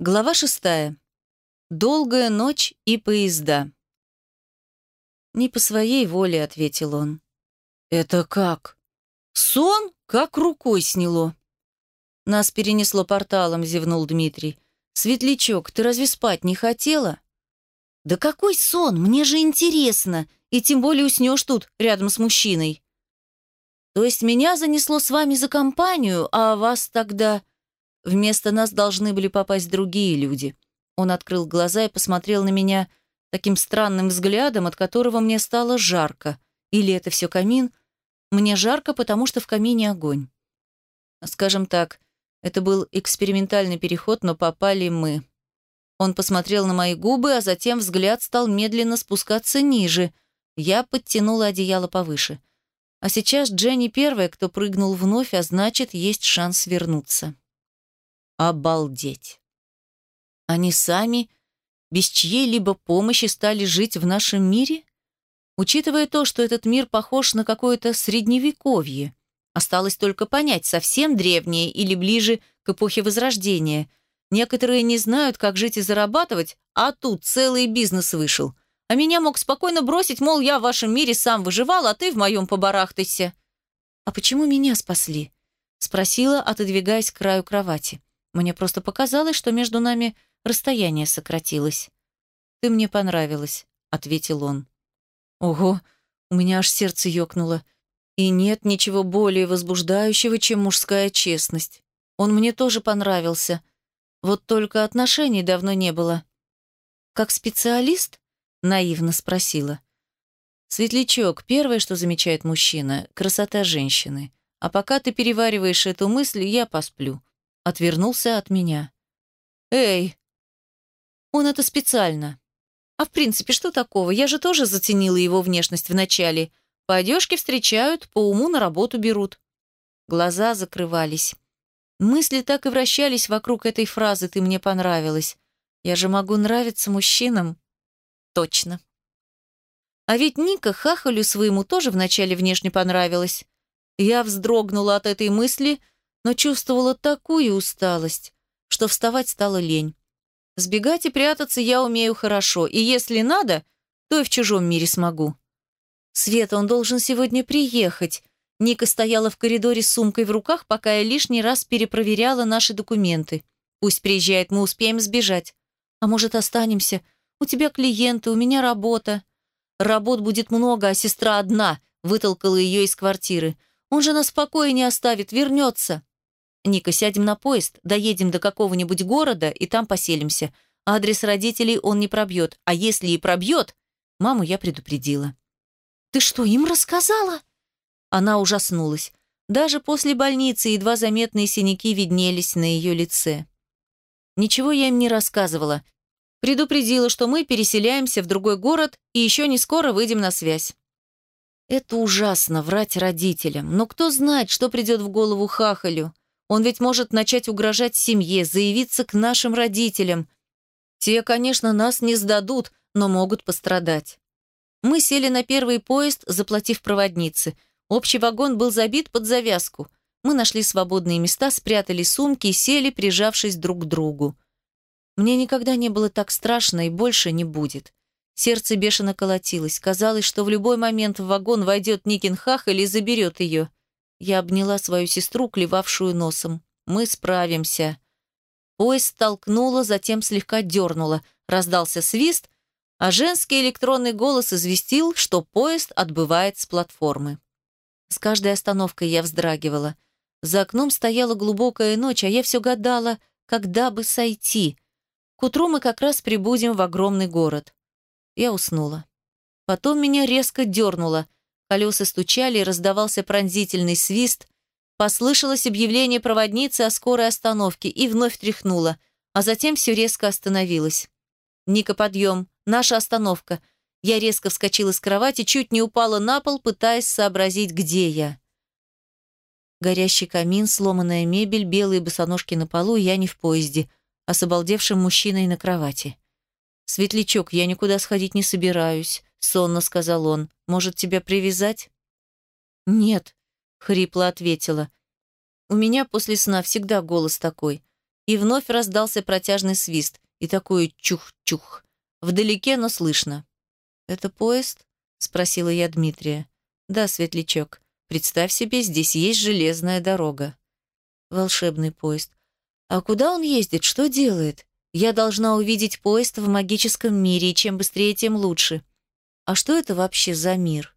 Глава шестая. Долгая ночь и поезда. «Не по своей воле», — ответил он. «Это как?» «Сон? Как рукой сняло». «Нас перенесло порталом», — зевнул Дмитрий. «Светлячок, ты разве спать не хотела?» «Да какой сон? Мне же интересно. И тем более уснешь тут, рядом с мужчиной». «То есть меня занесло с вами за компанию, а вас тогда...» Вместо нас должны были попасть другие люди. Он открыл глаза и посмотрел на меня таким странным взглядом, от которого мне стало жарко. Или это все камин? Мне жарко, потому что в камине огонь. Скажем так, это был экспериментальный переход, но попали мы. Он посмотрел на мои губы, а затем взгляд стал медленно спускаться ниже. Я подтянула одеяло повыше. А сейчас Дженни первая, кто прыгнул вновь, а значит, есть шанс вернуться. Обалдеть. Они сами, без чьей-либо помощи, стали жить в нашем мире? Учитывая то, что этот мир похож на какое-то средневековье, осталось только понять, совсем древнее или ближе к эпохе Возрождения. Некоторые не знают, как жить и зарабатывать, а тут целый бизнес вышел. А меня мог спокойно бросить, мол, я в вашем мире сам выживал, а ты в моем побарахтайся. «А почему меня спасли?» — спросила, отодвигаясь к краю кровати. Мне просто показалось, что между нами расстояние сократилось. «Ты мне понравилась», — ответил он. «Ого, у меня аж сердце ёкнуло. И нет ничего более возбуждающего, чем мужская честность. Он мне тоже понравился. Вот только отношений давно не было». «Как специалист?» — наивно спросила. «Светлячок, первое, что замечает мужчина — красота женщины. А пока ты перевариваешь эту мысль, я посплю отвернулся от меня. «Эй!» «Он это специально. А в принципе, что такого? Я же тоже заценила его внешность вначале. По одежке встречают, по уму на работу берут». Глаза закрывались. Мысли так и вращались вокруг этой фразы «ты мне понравилась». Я же могу нравиться мужчинам? Точно. А ведь Ника хахалю своему тоже вначале внешне понравилась. Я вздрогнула от этой мысли – но чувствовала такую усталость, что вставать стало лень. Сбегать и прятаться я умею хорошо, и если надо, то и в чужом мире смогу. Света, он должен сегодня приехать. Ника стояла в коридоре с сумкой в руках, пока я лишний раз перепроверяла наши документы. Пусть приезжает, мы успеем сбежать. А может, останемся? У тебя клиенты, у меня работа. Работ будет много, а сестра одна, вытолкала ее из квартиры. Он же нас в покое не оставит, вернется. «Ника, сядем на поезд, доедем до какого-нибудь города и там поселимся. Адрес родителей он не пробьет, а если и пробьет...» Маму я предупредила. «Ты что, им рассказала?» Она ужаснулась. Даже после больницы едва заметные синяки виднелись на ее лице. Ничего я им не рассказывала. Предупредила, что мы переселяемся в другой город и еще не скоро выйдем на связь. Это ужасно, врать родителям. Но кто знает, что придет в голову Хахалю. Он ведь может начать угрожать семье, заявиться к нашим родителям. Те, конечно, нас не сдадут, но могут пострадать. Мы сели на первый поезд, заплатив проводнице. Общий вагон был забит под завязку. Мы нашли свободные места, спрятали сумки и сели, прижавшись друг к другу. Мне никогда не было так страшно и больше не будет. Сердце бешено колотилось. Казалось, что в любой момент в вагон войдет Никин Хах или заберет ее. Я обняла свою сестру, клевавшую носом. «Мы справимся». Поезд столкнула, затем слегка дернула. Раздался свист, а женский электронный голос известил, что поезд отбывает с платформы. С каждой остановкой я вздрагивала. За окном стояла глубокая ночь, а я все гадала, когда бы сойти. К утру мы как раз прибудем в огромный город. Я уснула. Потом меня резко дернуло. Колеса стучали, раздавался пронзительный свист. Послышалось объявление проводницы о скорой остановке и вновь тряхнуло, а затем все резко остановилось. «Ника, подъем! Наша остановка!» Я резко вскочила с кровати, чуть не упала на пол, пытаясь сообразить, где я. Горящий камин, сломанная мебель, белые босоножки на полу, я не в поезде, а с обалдевшим мужчиной на кровати. «Светлячок, я никуда сходить не собираюсь сонно сказал он. Может, тебя привязать? Нет, хрипло ответила. У меня после сна всегда голос такой. и вновь раздался протяжный свист и такой чух-чух. Вдалеке, но слышно. «Это поезд?» — спросила я Дмитрия. «Да, светлячок. Представь себе, здесь есть железная дорога». «Волшебный поезд. А куда он ездит? Что делает? Я должна увидеть поезд в магическом мире, и чем быстрее, тем лучше. А что это вообще за мир?»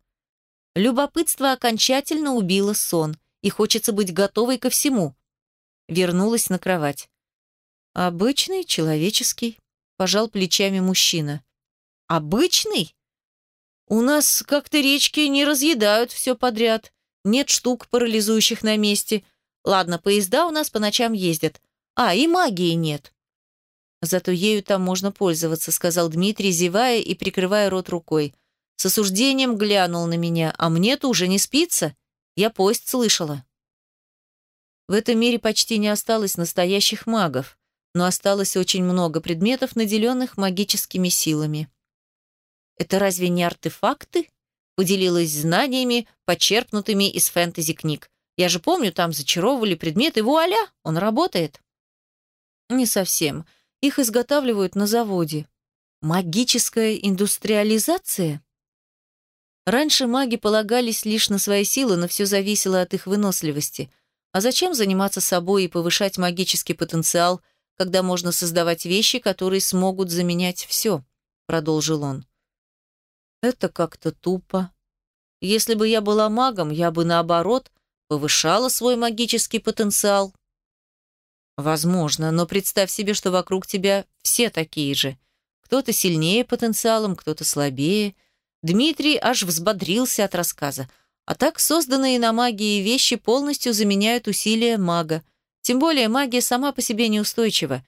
Любопытство окончательно убило сон, и хочется быть готовой ко всему. Вернулась на кровать. «Обычный, человеческий», — пожал плечами мужчина. «Обычный? У нас как-то речки не разъедают все подряд. Нет штук, парализующих на месте. Ладно, поезда у нас по ночам ездят. А, и магии нет». «Зато ею там можно пользоваться», — сказал Дмитрий, зевая и прикрывая рот рукой. С осуждением глянул на меня, а мне-то уже не спится. Я поезд слышала. В этом мире почти не осталось настоящих магов, но осталось очень много предметов, наделенных магическими силами. Это разве не артефакты? Поделилась знаниями, почерпнутыми из фэнтези-книг. Я же помню, там зачаровывали предметы, вуаля, он работает. Не совсем. Их изготавливают на заводе. Магическая индустриализация? Раньше маги полагались лишь на свои силы, но все зависело от их выносливости. А зачем заниматься собой и повышать магический потенциал, когда можно создавать вещи, которые смогут заменять все? Продолжил он. Это как-то тупо. Если бы я была магом, я бы, наоборот, повышала свой магический потенциал. Возможно, но представь себе, что вокруг тебя все такие же. Кто-то сильнее потенциалом, кто-то слабее – Дмитрий аж взбодрился от рассказа. А так созданные на магии вещи полностью заменяют усилия мага. Тем более магия сама по себе неустойчива.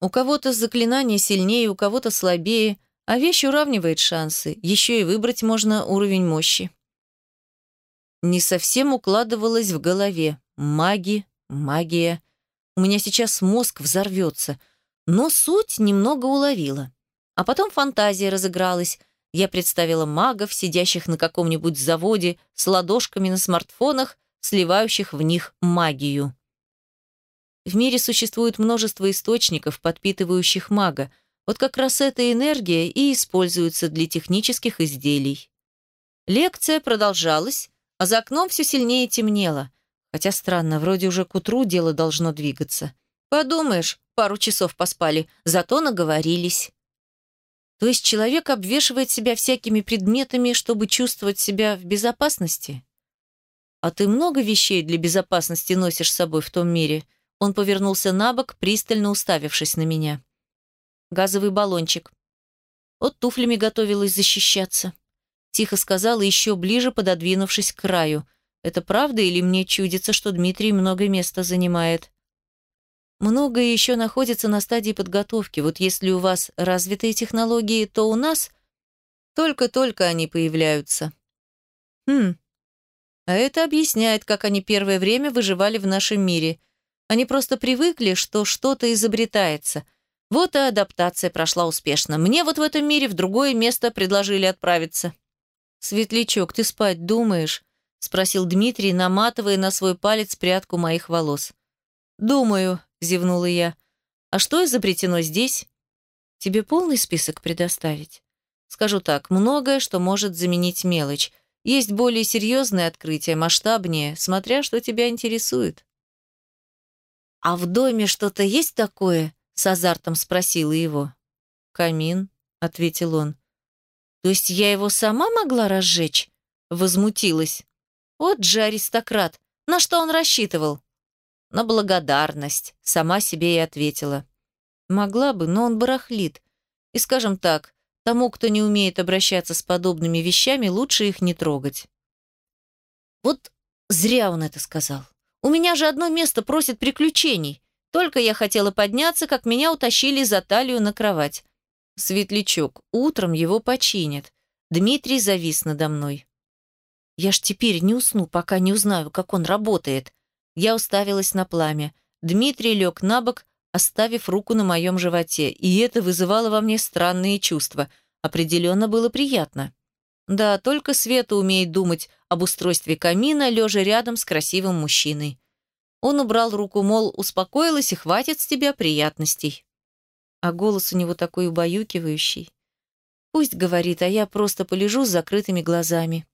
У кого-то заклинание сильнее, у кого-то слабее, а вещь уравнивает шансы. Еще и выбрать можно уровень мощи. Не совсем укладывалось в голове. Маги, магия. Меня сейчас мозг взорвется. Но суть немного уловила. А потом фантазия разыгралась. Я представила магов, сидящих на каком-нибудь заводе с ладошками на смартфонах, сливающих в них магию. В мире существует множество источников, подпитывающих мага. Вот как раз эта энергия и используется для технических изделий. Лекция продолжалась, а за окном все сильнее темнело. Хотя странно, вроде уже к утру дело должно двигаться. Подумаешь, пару часов поспали, зато наговорились. То есть человек обвешивает себя всякими предметами, чтобы чувствовать себя в безопасности? А ты много вещей для безопасности носишь с собой в том мире? Он повернулся на бок, пристально уставившись на меня. Газовый баллончик. Вот туфлями готовилась защищаться. Тихо сказала, еще ближе пододвинувшись к краю. Это правда или мне чудится, что Дмитрий много места занимает? Многое еще находится на стадии подготовки. Вот если у вас развитые технологии, то у нас только-только они появляются. Хм. А это объясняет, как они первое время выживали в нашем мире. Они просто привыкли, что что-то изобретается. Вот и адаптация прошла успешно. Мне вот в этом мире в другое место предложили отправиться. «Светлячок, ты спать думаешь?» — спросил Дмитрий, наматывая на свой палец прядку моих волос. «Думаю», — зевнула я. «А что изобретено здесь?» «Тебе полный список предоставить?» «Скажу так, многое, что может заменить мелочь. Есть более серьезные открытия, масштабнее, смотря что тебя интересует». «А в доме что-то есть такое?» — с азартом спросила его. «Камин», — ответил он. «То есть я его сама могла разжечь?» — возмутилась. «Вот же аристократ! На что он рассчитывал?» на благодарность», — сама себе и ответила. «Могла бы, но он барахлит. И, скажем так, тому, кто не умеет обращаться с подобными вещами, лучше их не трогать». Вот зря он это сказал. У меня же одно место просит приключений. Только я хотела подняться, как меня утащили за талию на кровать. Светлячок, утром его починят. Дмитрий завис надо мной. Я ж теперь не усну, пока не узнаю, как он работает. Я уставилась на пламя. Дмитрий лег на бок, оставив руку на моем животе, и это вызывало во мне странные чувства. Определенно было приятно. Да, только Света умеет думать об устройстве камина, лежа рядом с красивым мужчиной. Он убрал руку, мол, успокоилась и хватит с тебя приятностей. А голос у него такой убаюкивающий. Пусть говорит, а я просто полежу с закрытыми глазами.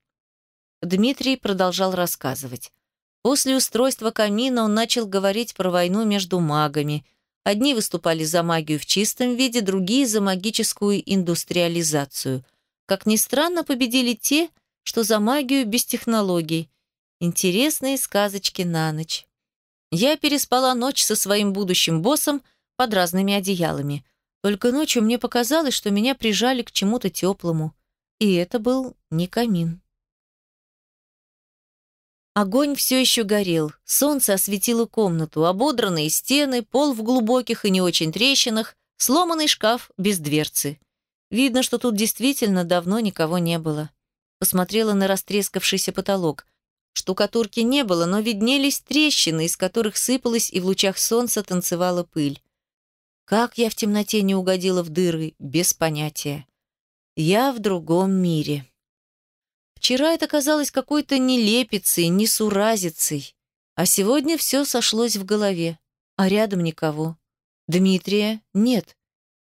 Дмитрий продолжал рассказывать. После устройства камина он начал говорить про войну между магами. Одни выступали за магию в чистом виде, другие – за магическую индустриализацию. Как ни странно, победили те, что за магию без технологий. Интересные сказочки на ночь. Я переспала ночь со своим будущим боссом под разными одеялами. Только ночью мне показалось, что меня прижали к чему-то теплому. И это был не камин. Огонь все еще горел, солнце осветило комнату, ободранные стены, пол в глубоких и не очень трещинах, сломанный шкаф без дверцы. Видно, что тут действительно давно никого не было. Посмотрела на растрескавшийся потолок. Штукатурки не было, но виднелись трещины, из которых сыпалась и в лучах солнца танцевала пыль. Как я в темноте не угодила в дыры, без понятия. Я в другом мире. Вчера это казалось какой-то нелепицей, несуразицей. А сегодня все сошлось в голове. А рядом никого. Дмитрия нет.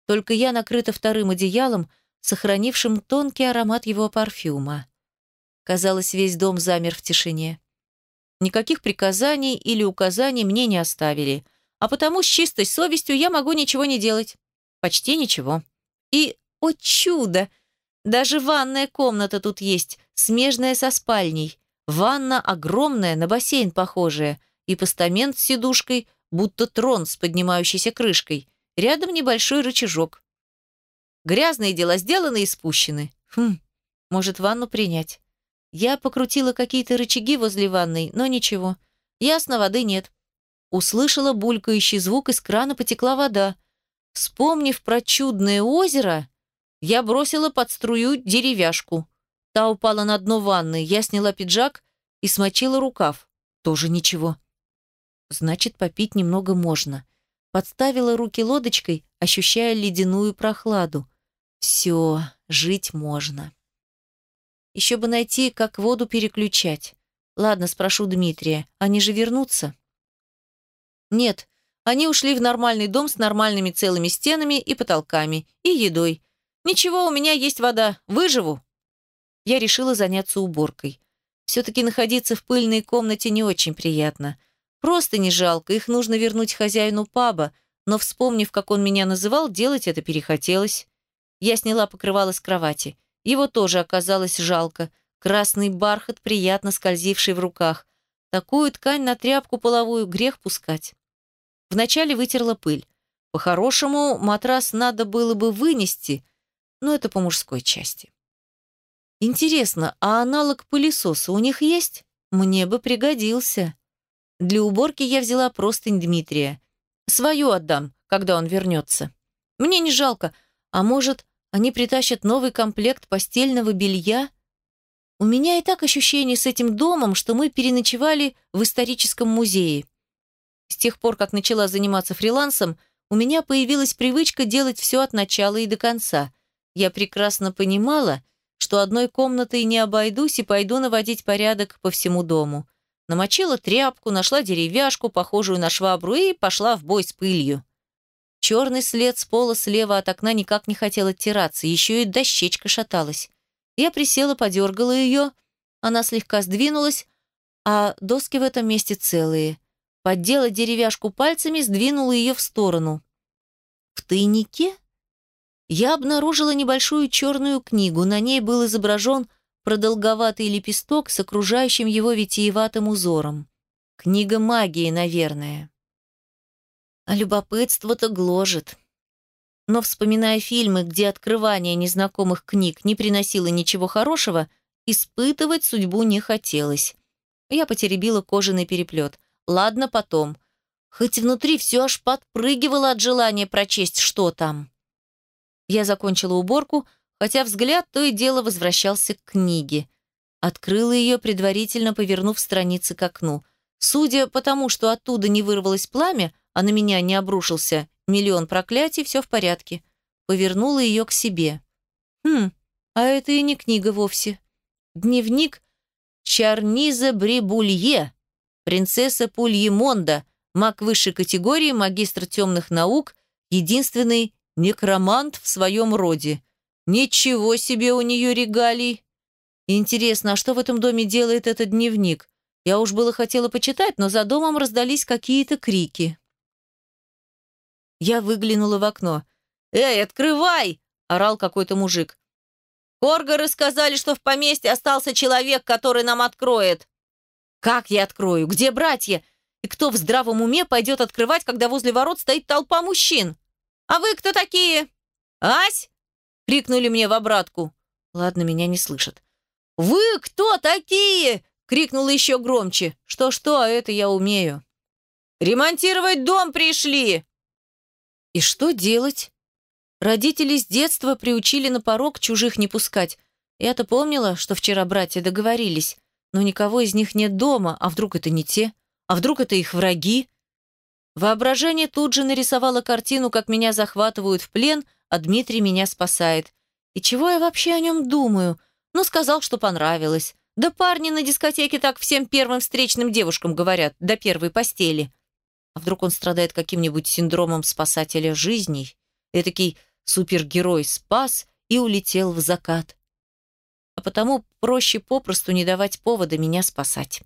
Только я накрыта вторым одеялом, сохранившим тонкий аромат его парфюма. Казалось, весь дом замер в тишине. Никаких приказаний или указаний мне не оставили, а потому с чистой совестью я могу ничего не делать. Почти ничего. И, о чудо, даже ванная комната тут есть, смежная со спальней. Ванна огромная, на бассейн похожая, и постамент с сидушкой, будто трон с поднимающейся крышкой. Рядом небольшой рычажок. Грязные дела сделаны и спущены. Хм, может, ванну принять. Я покрутила какие-то рычаги возле ванной, но ничего. Ясно, воды нет. Услышала булькающий звук, из крана потекла вода. Вспомнив про чудное озеро, я бросила под струю деревяшку. Та упала на дно ванны. Я сняла пиджак и смочила рукав. Тоже ничего. Значит, попить немного можно. Подставила руки лодочкой, ощущая ледяную прохладу. Все, жить можно. Еще бы найти, как воду переключать. Ладно, спрошу Дмитрия. Они же вернутся? Нет, они ушли в нормальный дом с нормальными целыми стенами и потолками, и едой. «Ничего, у меня есть вода. Выживу». Я решила заняться уборкой. Все-таки находиться в пыльной комнате не очень приятно. Просто не жалко, их нужно вернуть хозяину паба, но, вспомнив, как он меня называл, делать это перехотелось. Я сняла покрывало с кровати. Его тоже оказалось жалко. Красный бархат, приятно скользивший в руках. Такую ткань на тряпку половую грех пускать. Вначале вытерла пыль. По-хорошему, матрас надо было бы вынести, но это по мужской части. Интересно, а аналог пылесоса у них есть? Мне бы пригодился. Для уборки я взяла простынь Дмитрия. Свою отдам, когда он вернется. Мне не жалко. А может, они притащат новый комплект постельного белья? У меня и так ощущение с этим домом, что мы переночевали в историческом музее. С тех пор, как начала заниматься фрилансом, у меня появилась привычка делать все от начала и до конца. Я прекрасно понимала, что одной комнатой не обойдусь и пойду наводить порядок по всему дому. Намочила тряпку, нашла деревяшку, похожую на швабру, и пошла в бой с пылью. Черный след с пола слева от окна никак не хотел оттираться, еще и дощечка шаталась. Я присела, подергала ее, она слегка сдвинулась, а доски в этом месте целые. Поддела деревяшку пальцами, сдвинула ее в сторону. В тайнике я обнаружила небольшую черную книгу. На ней был изображен продолговатый лепесток с окружающим его витиеватым узором. Книга магии, наверное. А любопытство-то гложет. Но, вспоминая фильмы, где открывание незнакомых книг не приносило ничего хорошего, испытывать судьбу не хотелось. Я потеребила кожаный переплет. Ладно, потом. Хоть внутри все аж подпрыгивало от желания прочесть, что там. Я закончила уборку, хотя взгляд то и дело возвращался к книге. Открыла ее, предварительно повернув страницы к окну. Судя по тому, что оттуда не вырвалось пламя, а на меня не обрушился миллион проклятий, все в порядке. Повернула ее к себе. Хм, а это и не книга вовсе. Дневник Чарниза Брибулье. Принцесса Пульемонда, маг высшей категории, магистр темных наук, единственный некромант в своем роде. Ничего себе у нее регалий! Интересно, а что в этом доме делает этот дневник? Я уж было хотела почитать, но за домом раздались какие-то крики. Я выглянула в окно. «Эй, открывай!» – орал какой-то мужик. «Коргоры сказали, что в поместье остался человек, который нам откроет». «Как я открою? Где братья? И кто в здравом уме пойдет открывать, когда возле ворот стоит толпа мужчин? А вы кто такие?» «Ась!» – крикнули мне в обратку. Ладно, меня не слышат. «Вы кто такие?» Крикнула еще громче. Что-что, а это я умею. «Ремонтировать дом пришли!» И что делать? Родители с детства приучили на порог чужих не пускать. Я-то помнила, что вчера братья договорились, но никого из них нет дома, а вдруг это не те? А вдруг это их враги? Воображение тут же нарисовало картину, как меня захватывают в плен, а Дмитрий меня спасает. И чего я вообще о нем думаю? Ну, сказал, что понравилось. Да парни на дискотеке так всем первым встречным девушкам говорят, до первой постели. А вдруг он страдает каким-нибудь синдромом спасателя жизней? Этакий супергерой спас и улетел в закат. А потому проще попросту не давать повода меня спасать.